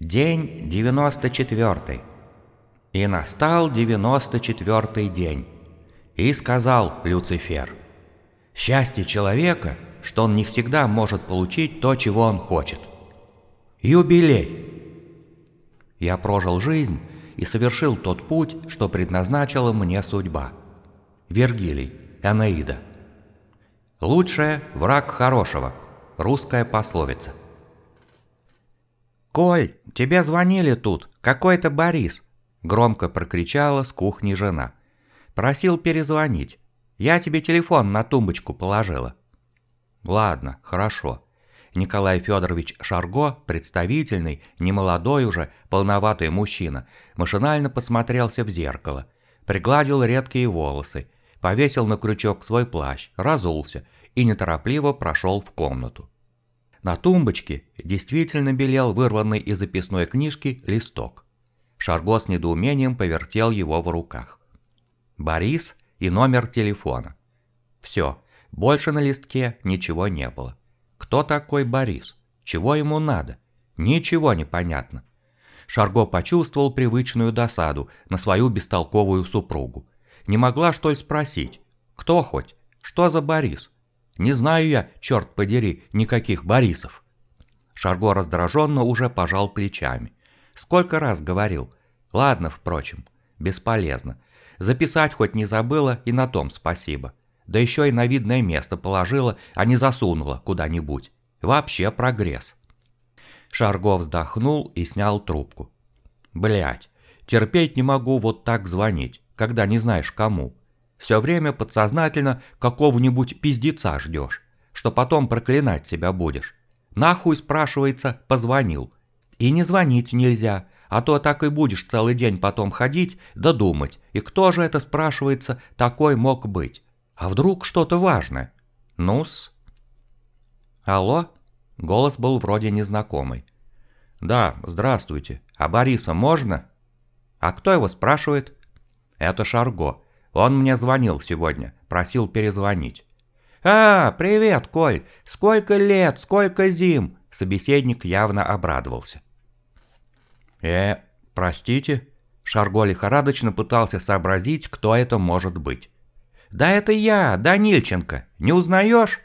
День 94. И настал 94 день. И сказал Люцифер, «Счастье человека, что он не всегда может получить то, чего он хочет. Юбилей!» Я прожил жизнь и совершил тот путь, что предназначила мне судьба. Вергилий, Анаида. Лучшее – враг хорошего. Русская пословица. «Коль, тебе звонили тут, какой-то Борис!» Громко прокричала с кухни жена. «Просил перезвонить. Я тебе телефон на тумбочку положила». «Ладно, хорошо». Николай Федорович Шарго, представительный, немолодой уже, полноватый мужчина, машинально посмотрелся в зеркало, пригладил редкие волосы, повесил на крючок свой плащ, разулся и неторопливо прошел в комнату. На тумбочке действительно белел вырванный из записной книжки листок. Шарго с недоумением повертел его в руках. Борис и номер телефона. Все, больше на листке ничего не было. Кто такой Борис? Чего ему надо? Ничего не понятно. Шарго почувствовал привычную досаду на свою бестолковую супругу. Не могла что ли спросить? Кто хоть? Что за Борис? Не знаю я, черт подери, никаких Борисов. Шарго раздраженно уже пожал плечами. Сколько раз говорил. Ладно, впрочем, бесполезно. Записать хоть не забыла, и на том спасибо. Да еще и на видное место положила, а не засунула куда-нибудь. Вообще прогресс. Шарго вздохнул и снял трубку. Блять, терпеть не могу вот так звонить, когда не знаешь кому. Все время подсознательно какого-нибудь пиздеца ждешь, что потом проклинать себя будешь. Нахуй, спрашивается, позвонил. И не звонить нельзя, а то так и будешь целый день потом ходить да и кто же это, спрашивается, такой мог быть? А вдруг что-то важное? Ну-с. Алло? Голос был вроде незнакомый. Да, здравствуйте. А Бориса можно? А кто его спрашивает? Это Шарго. Он мне звонил сегодня, просил перезвонить. «А, привет, Коль! Сколько лет, сколько зим!» Собеседник явно обрадовался. «Э, простите?» Шарго лихорадочно пытался сообразить, кто это может быть. «Да это я, Данильченко. Не узнаешь?»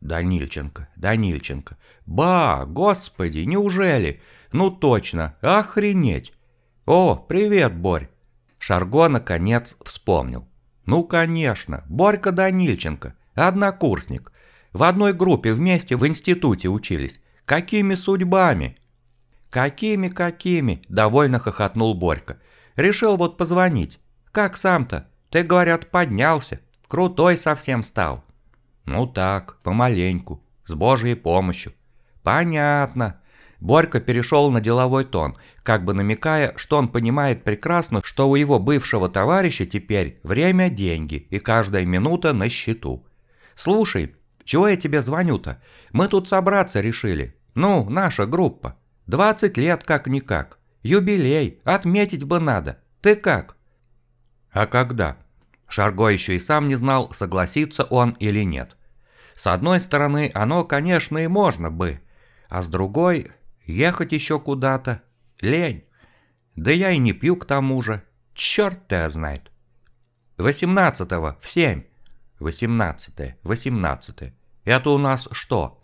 «Данильченко, Данильченко. Ба, господи, неужели? Ну точно, охренеть!» «О, привет, Борь!» Шарго наконец вспомнил. Ну конечно, Борька Данильченко, однокурсник. В одной группе вместе в институте учились. Какими судьбами? Какими-какими, довольно хохотнул Борька. Решил вот позвонить. Как сам-то? Ты, говорят, поднялся. Крутой совсем стал. Ну так, помаленьку, с божьей помощью. Понятно. Борька перешел на деловой тон, как бы намекая, что он понимает прекрасно, что у его бывшего товарища теперь время – деньги, и каждая минута на счету. «Слушай, чего я тебе звоню-то? Мы тут собраться решили. Ну, наша группа. 20 лет как-никак. Юбилей, отметить бы надо. Ты как?» «А когда?» Шарго еще и сам не знал, согласится он или нет. С одной стороны, оно, конечно, и можно бы, а с другой, Ехать еще куда-то? Лень. Да я и не пью к тому же. Черт тебя знает. Восемнадцатого в семь. Восемнадцатое, восемнадцатое. Это у нас что?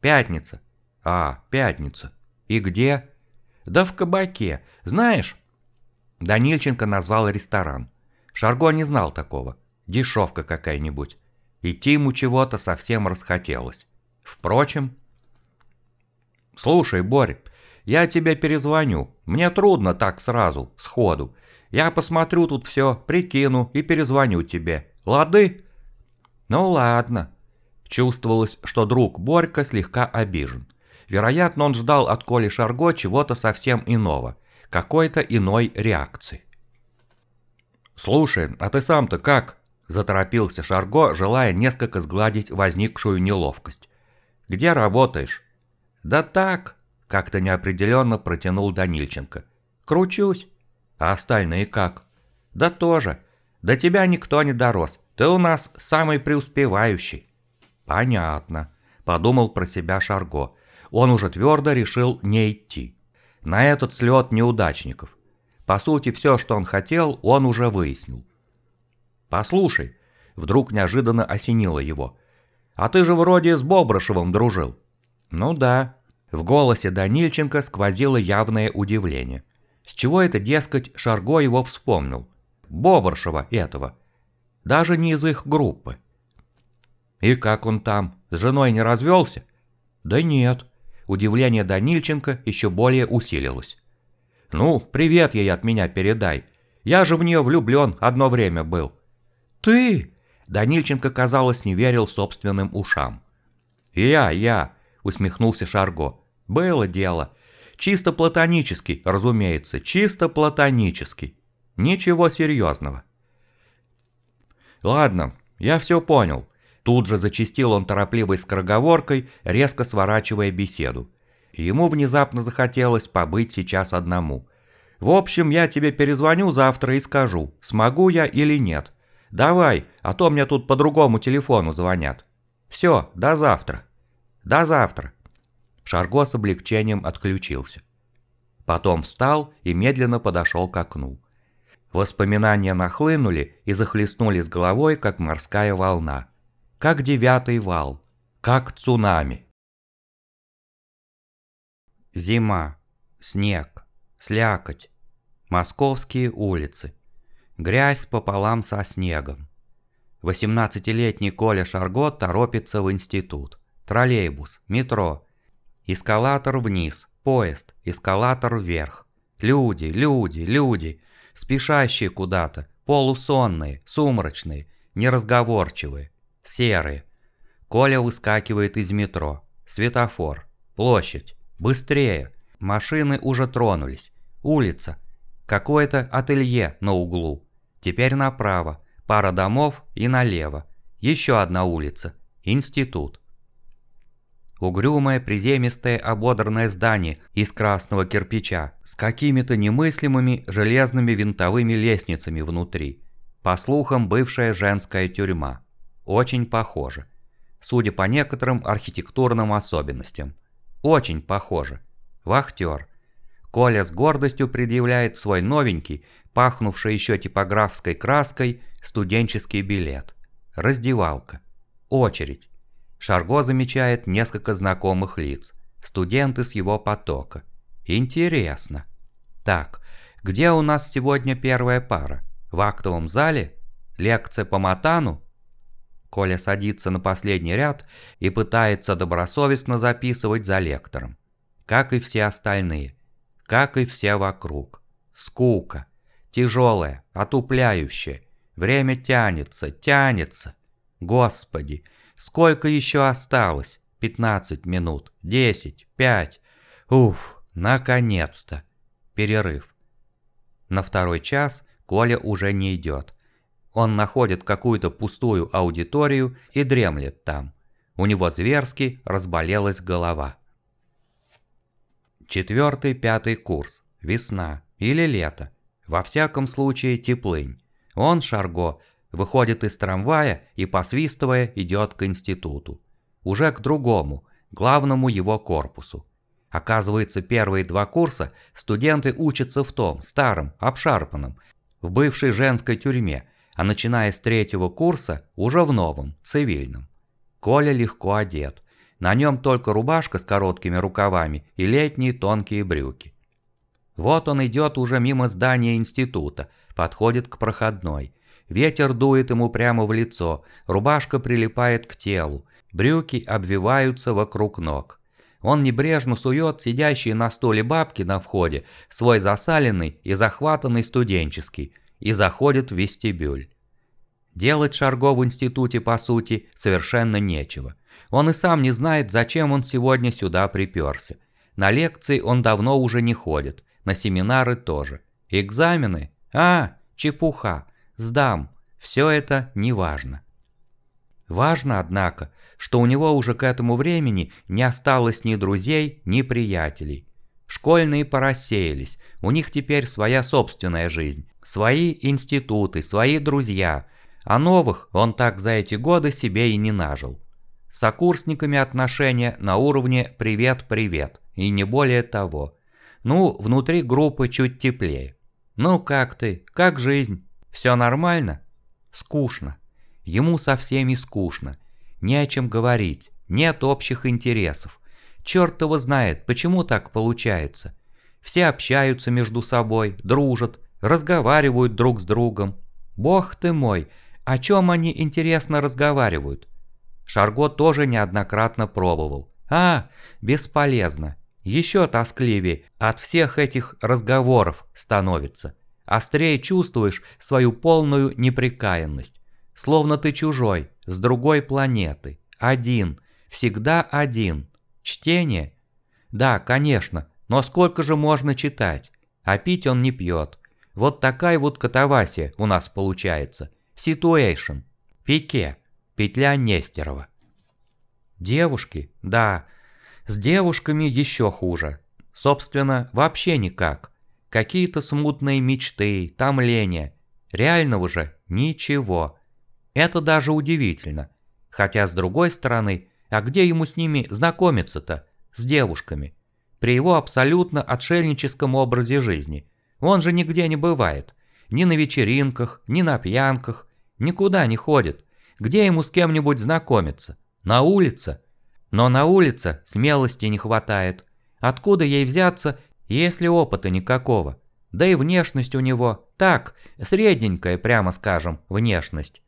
Пятница. А, пятница. И где? Да в кабаке. Знаешь? Данильченко назвал ресторан. Шарго не знал такого. Дешевка какая-нибудь. Идти ему чего-то совсем расхотелось. Впрочем, «Слушай, Борь, я тебе перезвоню. Мне трудно так сразу, сходу. Я посмотрю тут все, прикину и перезвоню тебе. Лады?» «Ну ладно». Чувствовалось, что друг Борька слегка обижен. Вероятно, он ждал от Коли Шарго чего-то совсем иного, какой-то иной реакции. «Слушай, а ты сам-то как?» – заторопился Шарго, желая несколько сгладить возникшую неловкость. «Где работаешь?» «Да так», – как-то неопределенно протянул Данильченко. «Кручусь. А остальные как?» «Да тоже. До тебя никто не дорос. Ты у нас самый преуспевающий». «Понятно», – подумал про себя Шарго. Он уже твердо решил не идти. на этот слет неудачников. По сути, все, что он хотел, он уже выяснил. «Послушай», — вдруг неожиданно осенило его, «а ты же вроде с Бобрышевым дружил». «Ну да». В голосе Данильченко сквозило явное удивление. С чего это, дескать, Шарго его вспомнил? Бобрышева этого. Даже не из их группы. И как он там? С женой не развелся? Да нет. Удивление Данильченко еще более усилилось. Ну, привет ей от меня передай. Я же в нее влюблен одно время был. Ты? Данильченко, казалось, не верил собственным ушам. «Я, я», — усмехнулся Шарго. «Было дело. Чисто платонический, разумеется, чисто платонический. Ничего серьезного». «Ладно, я все понял. Тут же зачистил он торопливой скороговоркой, резко сворачивая беседу. Ему внезапно захотелось побыть сейчас одному. «В общем, я тебе перезвоню завтра и скажу, смогу я или нет. Давай, а то мне тут по другому телефону звонят. Все, до завтра». «До завтра». Шарго с облегчением отключился. Потом встал и медленно подошел к окну. Воспоминания нахлынули и захлестнули с головой, как морская волна как девятый вал, как цунами. Зима, снег, слякоть, московские улицы, грязь пополам со снегом. Восемнадцатилетний Коля Шаргот торопится в институт. Троллейбус, метро, эскалатор вниз, поезд, эскалатор вверх. Люди, люди, люди, спешащие куда-то, полусонные, сумрачные, неразговорчивые. Серые. Коля выскакивает из метро. Светофор. Площадь. Быстрее. Машины уже тронулись. Улица. Какое-то ателье на углу. Теперь направо. Пара домов и налево. Еще одна улица. Институт. Угрюмое приземистое ободранное здание из красного кирпича с какими-то немыслимыми железными винтовыми лестницами внутри. По слухам, бывшая женская тюрьма. Очень похоже. Судя по некоторым архитектурным особенностям. Очень похоже. Вахтер. Коля с гордостью предъявляет свой новенький, пахнувший еще типографской краской, студенческий билет. Раздевалка. Очередь. Шарго замечает несколько знакомых лиц. Студенты с его потока. Интересно. Так, где у нас сегодня первая пара? В актовом зале? Лекция по Матану? Коля садится на последний ряд и пытается добросовестно записывать за лектором. Как и все остальные. Как и все вокруг. Скука. Тяжелая, отупляющая. Время тянется, тянется. Господи, сколько еще осталось? 15 минут, 10, 5. Уф, наконец-то. Перерыв. На второй час Коля уже не идет. Он находит какую-то пустую аудиторию и дремлет там. У него зверски разболелась голова. Четвертый, пятый курс. Весна или лето. Во всяком случае теплынь. Он, Шарго, выходит из трамвая и, посвистывая, идет к институту. Уже к другому, главному его корпусу. Оказывается, первые два курса студенты учатся в том, старом, обшарпанном, в бывшей женской тюрьме, а начиная с третьего курса уже в новом, цивильном. Коля легко одет. На нем только рубашка с короткими рукавами и летние тонкие брюки. Вот он идет уже мимо здания института, подходит к проходной. Ветер дует ему прямо в лицо, рубашка прилипает к телу, брюки обвиваются вокруг ног. Он небрежно сует сидящие на столе бабки на входе свой засаленный и захватанный студенческий, и заходит в вестибюль. Делать Шарго в институте, по сути, совершенно нечего. Он и сам не знает, зачем он сегодня сюда приперся. На лекции он давно уже не ходит, на семинары тоже. Экзамены? А, чепуха, сдам. Все это не важно. Важно, однако, что у него уже к этому времени не осталось ни друзей, ни приятелей. Школьные порассеялись, у них теперь своя собственная жизнь, свои институты, свои друзья, а новых он так за эти годы себе и не нажил. С сокурсниками отношения на уровне «привет-привет» и не более того. Ну, внутри группы чуть теплее. Ну как ты? Как жизнь? Все нормально? Скучно. Ему со всеми скучно. Не о чем говорить. Нет общих интересов. Черт его знает, почему так получается. Все общаются между собой, дружат, разговаривают друг с другом. Бог ты мой, о чем они интересно разговаривают? Шарго тоже неоднократно пробовал. А, бесполезно. Еще тоскливее от всех этих разговоров становится. Острее чувствуешь свою полную неприкаянность. Словно ты чужой, с другой планеты. Один, всегда один. Чтение? Да, конечно, но сколько же можно читать? А пить он не пьет. Вот такая вот катавасия у нас получается. Ситуэйшн. Пике. Петля Нестерова. Девушки? Да. С девушками еще хуже. Собственно, вообще никак. Какие-то смутные мечты, томления. Реального же ничего. Это даже удивительно. Хотя с другой стороны, а где ему с ними знакомиться-то? С девушками. При его абсолютно отшельническом образе жизни. Он же нигде не бывает. Ни на вечеринках, ни на пьянках. Никуда не ходит. Где ему с кем-нибудь знакомиться? На улице? Но на улице смелости не хватает. Откуда ей взяться, если опыта никакого? Да и внешность у него так, средненькая, прямо скажем, внешность.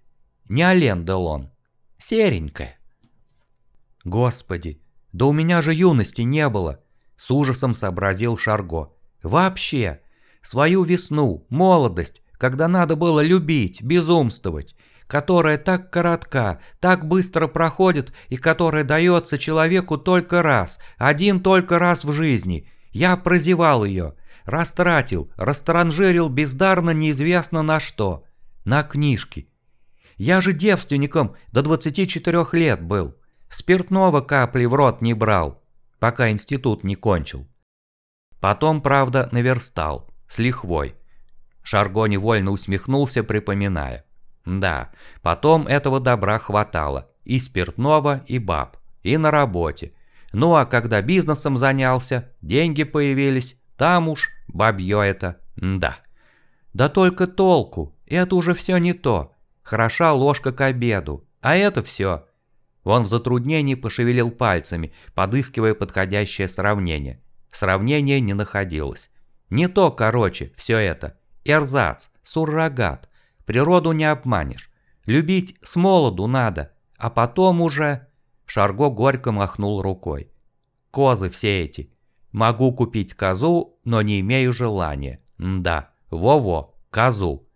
Не Ален Делон. Серенькая. Господи, да у меня же юности не было, с ужасом сообразил Шарго. Вообще, свою весну, молодость, когда надо было любить, безумствовать, которая так коротка, так быстро проходит и которая дается человеку только раз, один только раз в жизни. Я прозевал ее, растратил, растранжирил бездарно неизвестно на что. На книжки. Я же девственником до 24 лет был. Спиртного капли в рот не брал, пока институт не кончил. Потом, правда, наверстал, с лихвой. Шарго невольно усмехнулся, припоминая. Да, потом этого добра хватало. И спиртного, и баб. И на работе. Ну а когда бизнесом занялся, деньги появились, там уж бабье это, да. Да только толку, это уже все не то. Хороша ложка к обеду, а это все. Он в затруднении пошевелил пальцами, подыскивая подходящее сравнение. Сравнение не находилось. Не то, короче, все это. Эрзац, суррогат. Природу не обманешь. Любить с молоду надо, а потом уже... Шарго горько махнул рукой. Козы все эти. Могу купить козу, но не имею желания. Да, во-во, козу.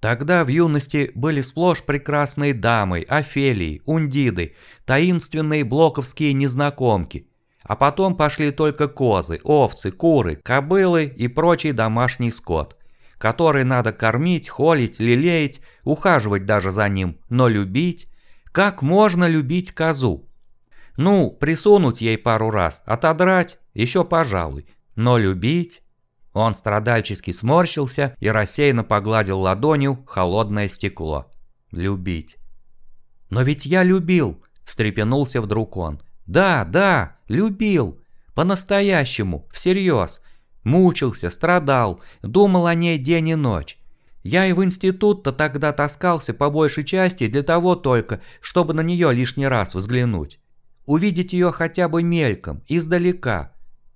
Тогда в юности были сплошь прекрасные дамы, Офелии, Ундиды, таинственные блоковские незнакомки. А потом пошли только козы, овцы, куры, кобылы и прочий домашний скот который надо кормить, холить, лелеять, ухаживать даже за ним, но любить? Как можно любить козу? Ну, присунуть ей пару раз, отодрать, еще пожалуй, но любить? Он страдальчески сморщился и рассеянно погладил ладонью холодное стекло. Любить. «Но ведь я любил!» – встрепенулся вдруг он. «Да, да, любил! По-настоящему, всерьез! Мучился, страдал, думал о ней день и ночь. Я и в институт-то тогда таскался по большей части для того только, чтобы на нее лишний раз взглянуть. Увидеть ее хотя бы мельком, издалека.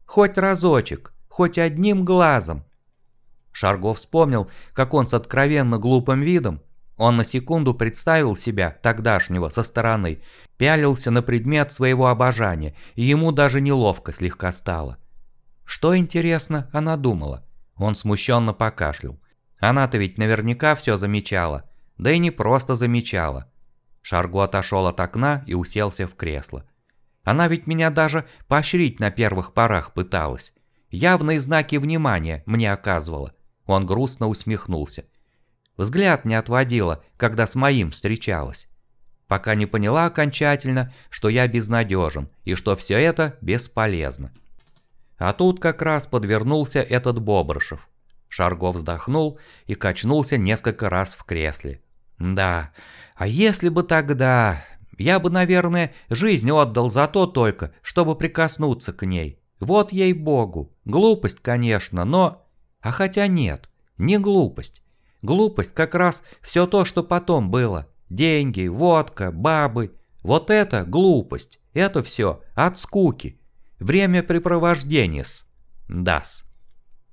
Хоть разочек, хоть одним глазом. Шаргов вспомнил, как он с откровенно глупым видом, он на секунду представил себя, тогдашнего, со стороны, пялился на предмет своего обожания, и ему даже неловко слегка стало. Что, интересно, она думала? Он смущенно покашлял. Она-то ведь наверняка все замечала. Да и не просто замечала. Шарго отошел от окна и уселся в кресло. Она ведь меня даже поощрить на первых порах пыталась. Явные знаки внимания мне оказывала. Он грустно усмехнулся. Взгляд не отводила, когда с моим встречалась. Пока не поняла окончательно, что я безнадежен и что все это бесполезно. А тут как раз подвернулся этот Бобрышев. Шаргов вздохнул и качнулся несколько раз в кресле. Да, а если бы тогда... Я бы, наверное, жизнь отдал за то только, чтобы прикоснуться к ней. Вот ей-богу, глупость, конечно, но... А хотя нет, не глупость. Глупость как раз все то, что потом было. Деньги, водка, бабы. Вот это глупость. Это все от скуки. Времяпрепровождение-с. Дас.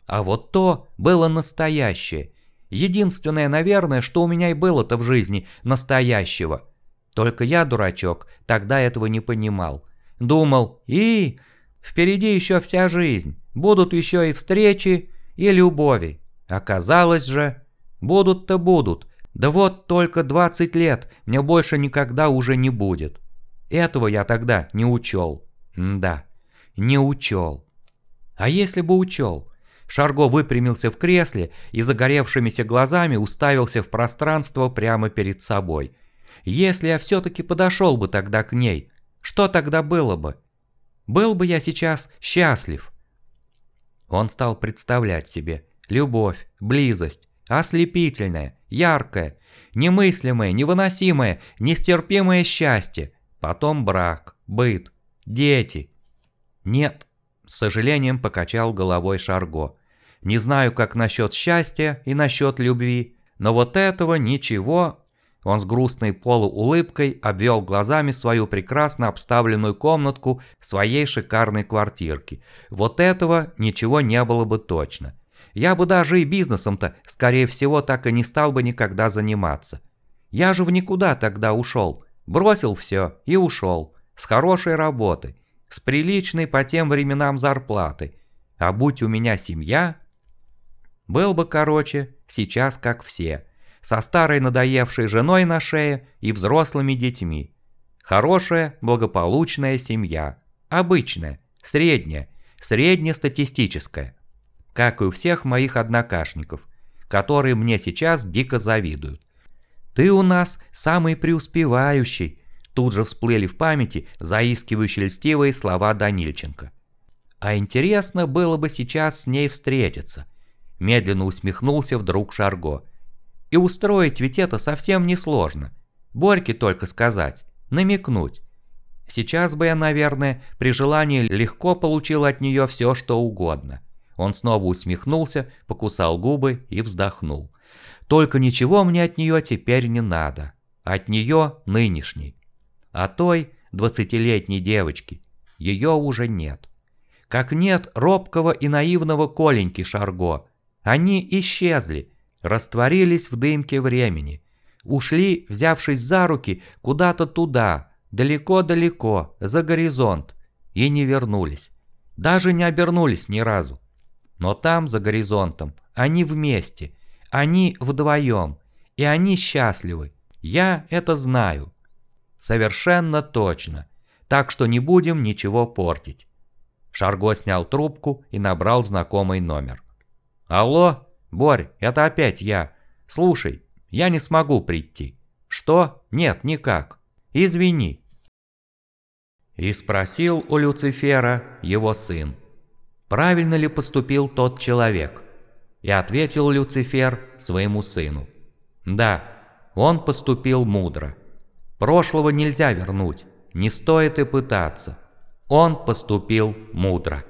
А вот то было настоящее. Единственное, наверное, что у меня и было-то в жизни настоящего. Только я, дурачок, тогда этого не понимал. Думал, и впереди еще вся жизнь. Будут еще и встречи, и любови. Оказалось же, будут-то будут. Да вот только 20 лет мне больше никогда уже не будет. Этого я тогда не учел. да, не учел. А если бы учел? Шарго выпрямился в кресле и загоревшимися глазами уставился в пространство прямо перед собой. Если я все-таки подошел бы тогда к ней, что тогда было бы? Был бы я сейчас счастлив. Он стал представлять себе любовь, близость, ослепительное, яркое, немыслимое, невыносимое, нестерпимое счастье, потом брак, быт, дети. Нет, с сожалением покачал головой Шарго. Не знаю, как насчет счастья и насчет любви, но вот этого ничего... Он с грустной полуулыбкой обвел глазами свою прекрасно обставленную комнатку своей шикарной квартирки. Вот этого ничего не было бы точно. Я бы даже и бизнесом-то, скорее всего, так и не стал бы никогда заниматься. Я же в никуда тогда ушел. Бросил все и ушел. С хорошей работы с приличной по тем временам зарплатой. А будь у меня семья, был бы, короче, сейчас как все, со старой надоевшей женой на шее и взрослыми детьми. Хорошая, благополучная семья. Обычная, средняя, среднестатистическая. Как и у всех моих однокашников, которые мне сейчас дико завидуют. Ты у нас самый преуспевающий, Тут же всплыли в памяти заискивающие льстивые слова Данильченко. А интересно было бы сейчас с ней встретиться. Медленно усмехнулся вдруг Шарго. И устроить ведь это совсем несложно. Борьке только сказать, намекнуть. Сейчас бы я, наверное, при желании легко получил от нее все, что угодно. Он снова усмехнулся, покусал губы и вздохнул. Только ничего мне от нее теперь не надо. От нее нынешней а той двадцатилетней девочки ее уже нет. Как нет робкого и наивного Коленьки Шарго. Они исчезли, растворились в дымке времени, ушли, взявшись за руки, куда-то туда, далеко-далеко, за горизонт, и не вернулись. Даже не обернулись ни разу. Но там, за горизонтом, они вместе, они вдвоем, и они счастливы. Я это знаю. Совершенно точно. Так что не будем ничего портить. Шарго снял трубку и набрал знакомый номер. «Алло, Борь, это опять я. Слушай, я не смогу прийти». «Что? Нет, никак. Извини». И спросил у Люцифера его сын, правильно ли поступил тот человек. И ответил Люцифер своему сыну. Да, он поступил мудро. Прошлого нельзя вернуть, не стоит и пытаться. Он поступил мудро.